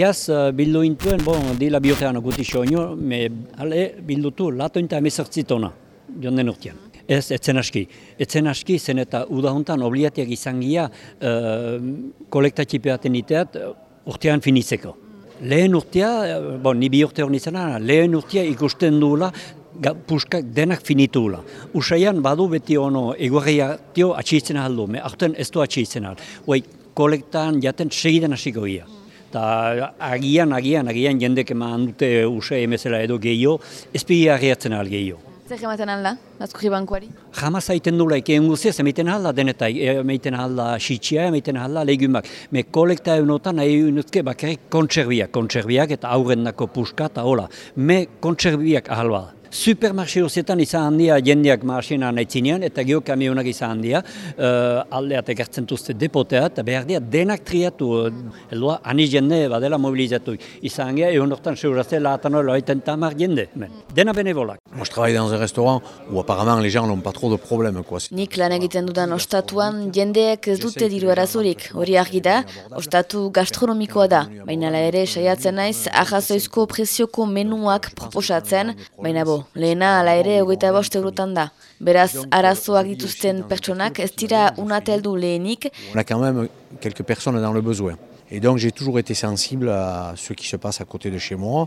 Jaz uh, bildu intuen, bon, dila bihotean guti soño, me ale bildutu latointa emezortzitona, joan den urtean. Ez, etzen aski. Etzen aski, zen eta udahuntan obliatiak izan gira uh, kolektatxipeaten iteat urtean finitzeko. Lehen urtea, bon, ni bi urte hori nizena, lehen urtea ikusten duela puskak denak finituela. Usaian badu beti ono eguerria tio atxitzen aldo, me aurten ez du atxitzen aldo. Hoi, kolektan jaten segiden hasiko gira. Ta agian, agian, agian jendek eman dute usai emezela edo gehiago, ez pigi agiatzen al gehiago. Zer ematen alda, Lazkurri bankuari? Jamaz haiten dula ekeen guztiaz, emaiten alda denetai, emaiten alda xitxia, emaiten alda legumak. Me kolekta egunotan nahi unutke bakarrik kontserbiak, kontserbiak eta aurrendako puska eta hola. Me kontserbiak ahal bada. Supermarxe horietan izan handia jendeak marxina nahi eta geho kamionak izan handia, uh, aldeat egertzen duzte depotea, eta behar dira denak triatu, uh, edoa, ani jende badela mobilizatu. Izan handia, egon hortan seurazte lahatan hori loiten tamar jende. Ben, dena benevolak. Moi, je travaille dans un restaurant où apparemment les gens n'ont pas trop de problèmes. Quoi. Nik lan egiten dudan ostatuan jendeek ez dute diru arazurik. Hori argi da, ostatu gastronomikoa da. Baina la ere saiatzen naiz, ahazoizko prezioko menuak proposatzen, baina bo, lehena ala ere hogeita bost eurotan da. Beraz, arazoak dituzten pertsonak ez dira unateldu lehenik. On a quand même quelques personnes dans le besoin. Et donc j'ai toujours été sensible à ce qui se passe à côté de chez moi.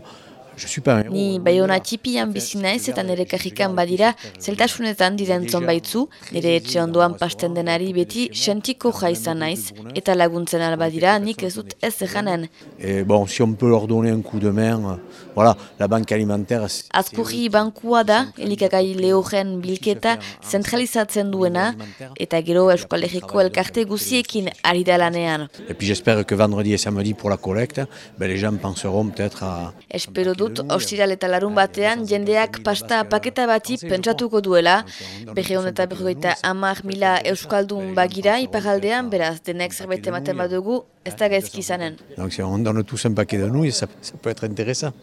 Ni baiona txipian bizi naiz eta nire kajikan badira zeltasunetan diren baitzu, nire etxe ondoan pasten denari beti sentiko jaizan naiz. Eta laguntzen albadira nik ez dut ez eganen. E, bon, si on peut leur donner un coup de main, voilà, la banque alimentaire... Azkurri bankua da, elikagai lehoren bilketa zentralizatzen duena eta gero eskualegiko elkarte guziekin ari da lanean. Et puis j'espère que vendredi et samedi pour la collecte, ben les gens penseront peut-être à... Espero dut, ostiral eta larun batean, jendeak pasta paketa bati pentsatuko duela. Berreun eta berroita amar mila euskaldun bagira iparaldean, beraz, denek zerbait ematen badugu, ez da gaizki izanen. Donc, on donne tous un paquet de nouilles, ça, ça peut être intéressant.